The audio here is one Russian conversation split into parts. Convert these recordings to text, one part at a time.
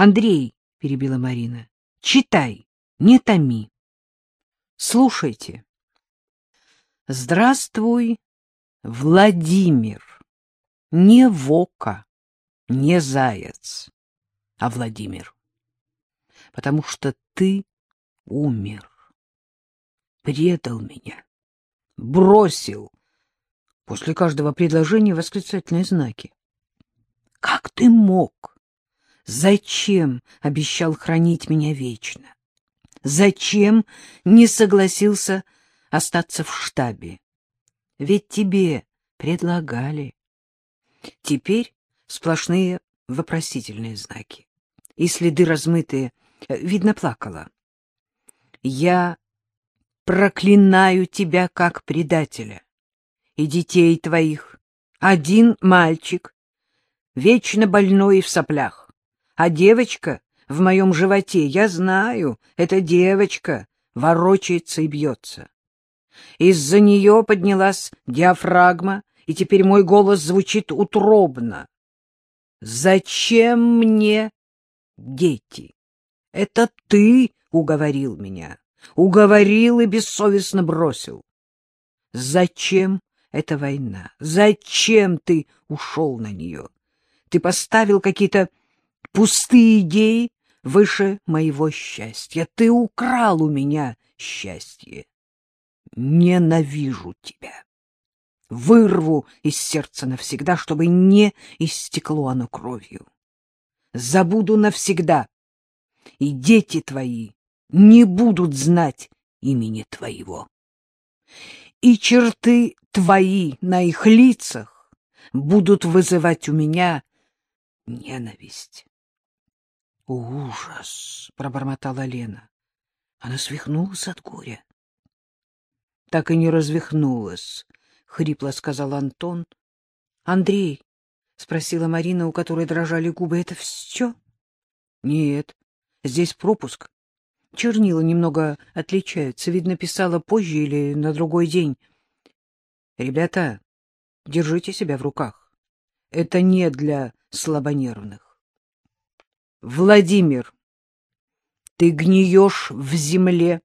Андрей, — перебила Марина, — читай, не томи. Слушайте. Здравствуй, Владимир. Не Вока, не Заяц, а Владимир. Потому что ты умер. Предал меня. Бросил. После каждого предложения восклицательные знаки. Как ты мог? Зачем обещал хранить меня вечно? Зачем не согласился остаться в штабе? Ведь тебе предлагали. Теперь сплошные вопросительные знаки. И следы размытые. Видно, плакала. Я проклинаю тебя как предателя. И детей твоих. Один мальчик, вечно больной и в соплях. А девочка в моем животе, я знаю, эта девочка ворочается и бьется. Из-за нее поднялась диафрагма, и теперь мой голос звучит утробно. Зачем мне дети? Это ты уговорил меня, уговорил и бессовестно бросил. Зачем эта война? Зачем ты ушел на нее? Ты поставил какие-то пустые идеи выше моего счастья. Ты украл у меня счастье. Ненавижу тебя. Вырву из сердца навсегда, чтобы не истекло оно кровью. Забуду навсегда, и дети твои не будут знать имени твоего. И черты твои на их лицах будут вызывать у меня ненависть. «Ужас!» — пробормотала Лена. Она свихнулась от горя. Так и не развихнулась, — хрипло сказал Антон. — Андрей, — спросила Марина, у которой дрожали губы, — это все? — Нет, здесь пропуск. Чернила немного отличаются. Видно, писала позже или на другой день. Ребята, держите себя в руках. Это не для слабонервных. Владимир, ты гниешь в земле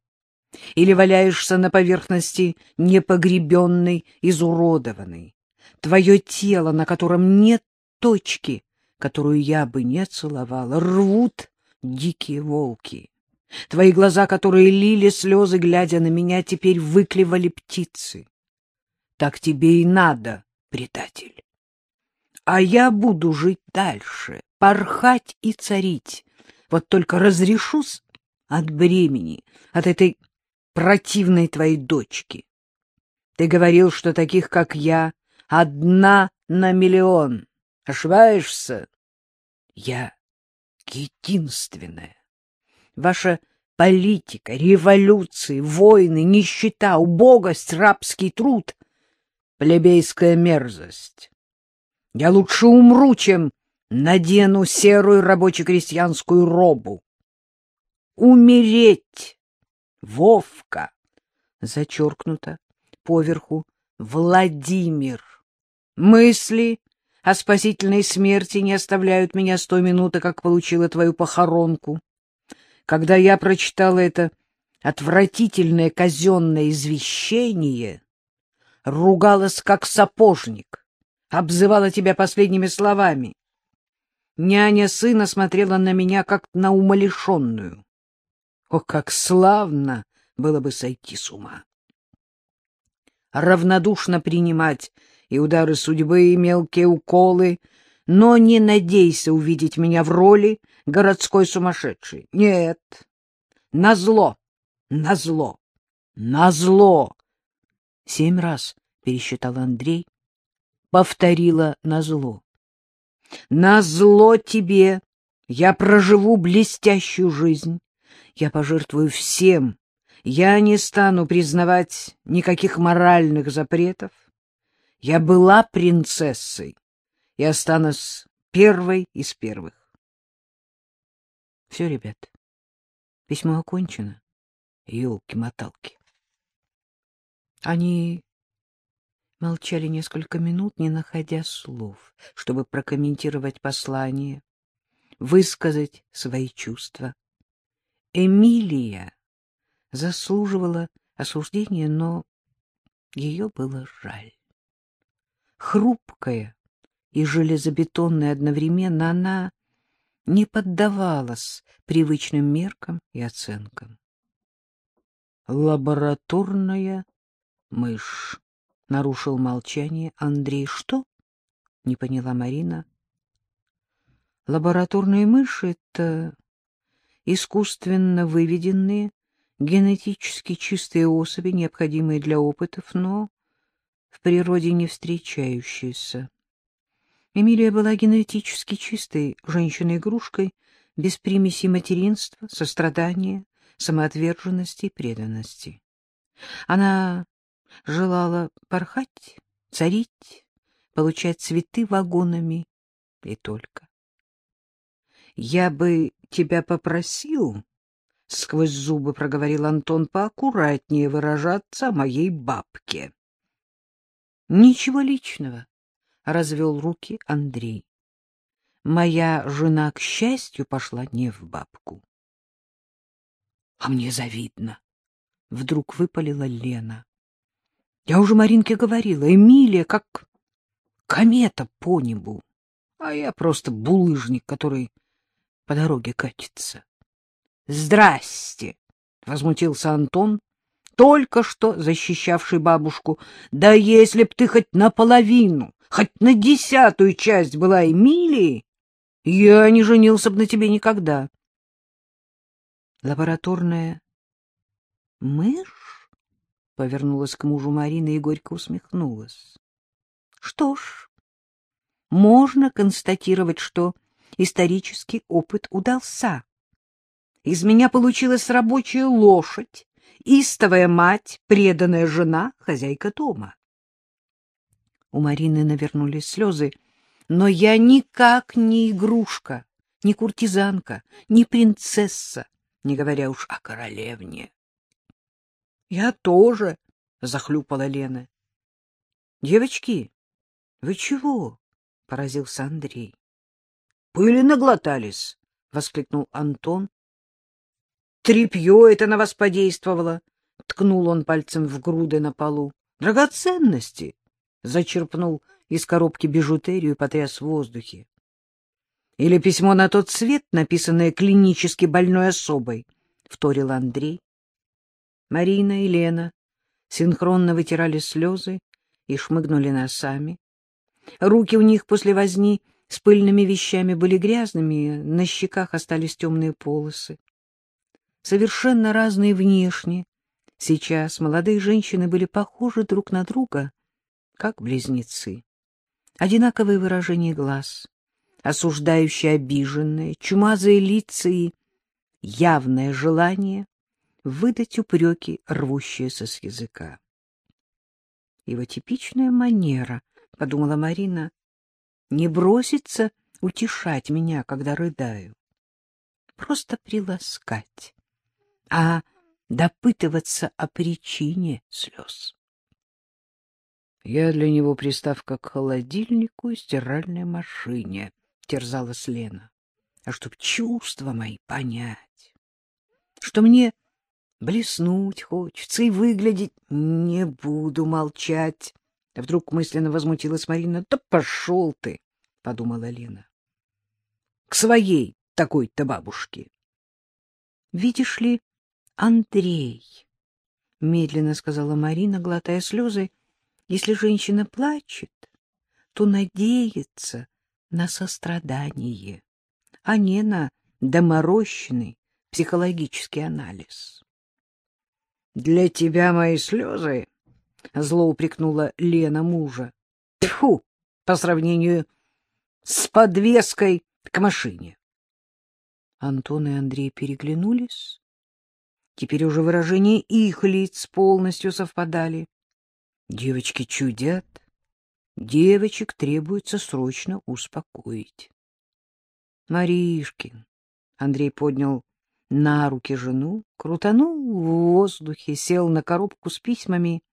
или валяешься на поверхности непогребенной, изуродованной. Твое тело, на котором нет точки, которую я бы не целовала, рвут дикие волки. Твои глаза, которые лили слезы, глядя на меня, теперь выклевали птицы. Так тебе и надо, предатель. А я буду жить дальше, порхать и царить. Вот только разрешусь от бремени, от этой противной твоей дочки. Ты говорил, что таких, как я, одна на миллион. Ошибаешься? Я единственная. Ваша политика, революции, войны, нищета, убогость, рабский труд — плебейская мерзость. Я лучше умру, чем надену серую рабоче-крестьянскую робу. Умереть Вовка, зачеркнуто, поверху, Владимир. Мысли о спасительной смерти не оставляют меня с той минуты, как получила твою похоронку. Когда я прочитала это отвратительное казенное извещение, ругалась как сапожник, обзывала тебя последними словами. Няня сына смотрела на меня, как на умалишенную. О, как славно было бы сойти с ума! Равнодушно принимать и удары судьбы, и мелкие уколы, но не надейся увидеть меня в роли городской сумасшедшей. Нет, назло, назло, назло. Семь раз пересчитал Андрей, повторила назло. Назло тебе я проживу блестящую жизнь, я пожертвую всем. Я не стану признавать никаких моральных запретов. Я была принцессой и останусь первой из первых. Все, ребят, письмо окончено. Ёлки-моталки. Они молчали несколько минут, не находя слов, чтобы прокомментировать послание. высказать свои чувства. Эмилия заслуживала осуждения, но ее было жаль. Хрупкая и железобетонная одновременно, она не поддавалась привычным меркам и оценкам. Лабораторная мышь. Нарушил молчание Андрей. Что? Не поняла Марина. Лабораторные мыши — это искусственно выведенные, генетически чистые особи, необходимые для опытов, но в природе не встречающиеся. Эмилия была генетически чистой женщиной-игрушкой, без примеси материнства, сострадания, самоотверженности и преданности. Она желала порхать, царить, получать цветы вагонами и только. — Я бы тебя попросил, — сквозь зубы проговорил Антон, — поаккуратнее выражаться о моей бабке. — Ничего личного, — развел руки Андрей. Моя жена, к счастью, пошла не в бабку. — А мне завидно, — вдруг выпалила Лена. Я уже Маринке говорила, Эмилия как комета по небу, а я просто булыжник, который по дороге катится. — Здрасте! — возмутился Антон, только что защищавший бабушку. — Да если б ты хоть наполовину, хоть на десятую часть была Эмилии, я не женился бы на тебе никогда. Лабораторная мышь? — повернулась к мужу Марина и горько усмехнулась. — Что ж, можно констатировать, что исторический опыт удался. Из меня получилась рабочая лошадь, истовая мать, преданная жена, хозяйка дома. У Марины навернулись слезы, но я никак не игрушка, не куртизанка, не принцесса, не говоря уж о королевне. Я тоже, захлюпала Лена. Девочки, вы чего? поразился Андрей. Пыли наглотались, воскликнул Антон. Трепье это на вас подействовало, ткнул он пальцем в груды на полу. Драгоценности, зачерпнул из коробки бижутерию и потряс в воздухе. Или письмо на тот свет, написанное клинически больной особой, вторил Андрей. Марина и Лена синхронно вытирали слезы и шмыгнули носами. Руки у них после возни с пыльными вещами были грязными, на щеках остались темные полосы. Совершенно разные внешне. Сейчас молодые женщины были похожи друг на друга, как близнецы. Одинаковые выражения глаз, осуждающие обиженные, чумазые лица и явное желание выдать упреки, рвущиеся с языка. Его типичная манера, — подумала Марина, — не броситься утешать меня, когда рыдаю. Просто приласкать, а допытываться о причине слез. Я для него приставка к холодильнику и стиральной машине, — терзалась Лена. А чтоб чувства мои понять, что мне Блеснуть хочется и выглядеть. Не буду молчать. Вдруг мысленно возмутилась Марина. Да пошел ты, подумала Лена. К своей такой-то бабушке. Видишь ли, Андрей, медленно сказала Марина, глотая слезы, если женщина плачет, то надеется на сострадание, а не на доморощенный психологический анализ. — Для тебя мои слезы? — зло упрекнула Лена мужа. — Тьфу! По сравнению с подвеской к машине. Антон и Андрей переглянулись. Теперь уже выражения их лиц полностью совпадали. Девочки чудят. Девочек требуется срочно успокоить. Маришкин. Андрей поднял на руки жену, крутанул в воздухе, сел на коробку с письмами.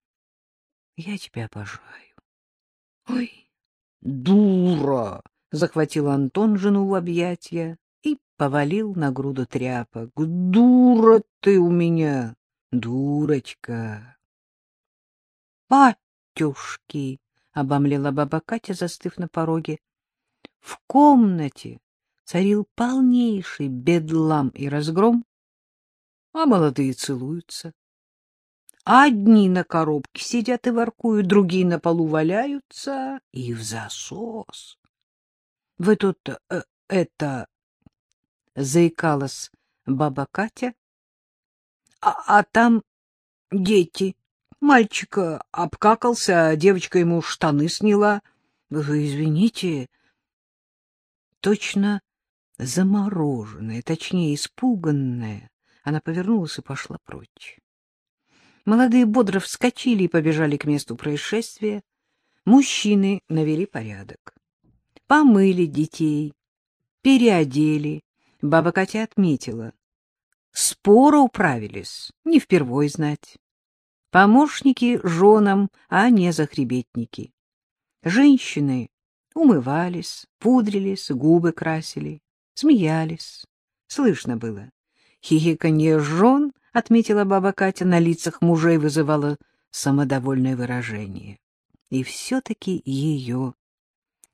— Я тебя обожаю. — Ой, дура! — захватил Антон жену в объятья. — И повалил на груду тряпок. Дура ты у меня, дурочка. Батюшки! — обомлела баба Катя, застыв на пороге. В комнате царил полнейший бедлам и разгром, а молодые целуются. Одни на коробке сидят и воркуют, другие на полу валяются и в засос. — Вы тут э, это... — заикалась баба Катя. А, — А там дети. Мальчик обкакался, а девочка ему штаны сняла. Вы извините. Точно замороженная, точнее, испуганная, она повернулась и пошла прочь. Молодые бодро вскочили и побежали к месту происшествия. Мужчины навели порядок. Помыли детей, переодели. Баба Катя отметила. Споро управились, не впервой знать. Помощники женам, а не захребетники. Женщины умывались, пудрились, губы красили, смеялись. Слышно было. Хихиканье жен — отметила баба Катя, на лицах мужей вызывало самодовольное выражение. И все-таки ее,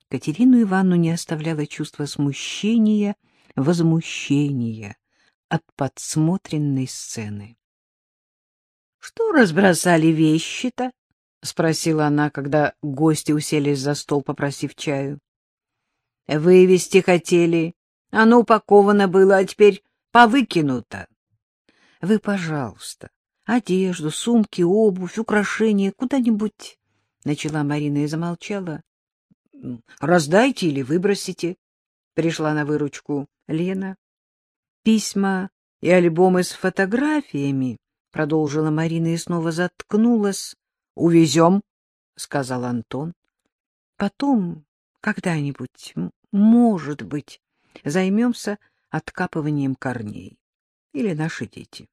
Катерину Ивановну, не оставляло чувство смущения, возмущения от подсмотренной сцены. — Что разбросали вещи-то? — спросила она, когда гости уселись за стол, попросив чаю. — Вывести хотели. Оно упаковано было, а теперь повыкинуто. Вы, пожалуйста, одежду, сумки, обувь, украшения куда-нибудь, — начала Марина и замолчала. — Раздайте или выбросите, — пришла на выручку Лена. — Письма и альбомы с фотографиями, — продолжила Марина и снова заткнулась. — Увезем, — сказал Антон. — Потом, когда-нибудь, может быть, займемся откапыванием корней или наши дети.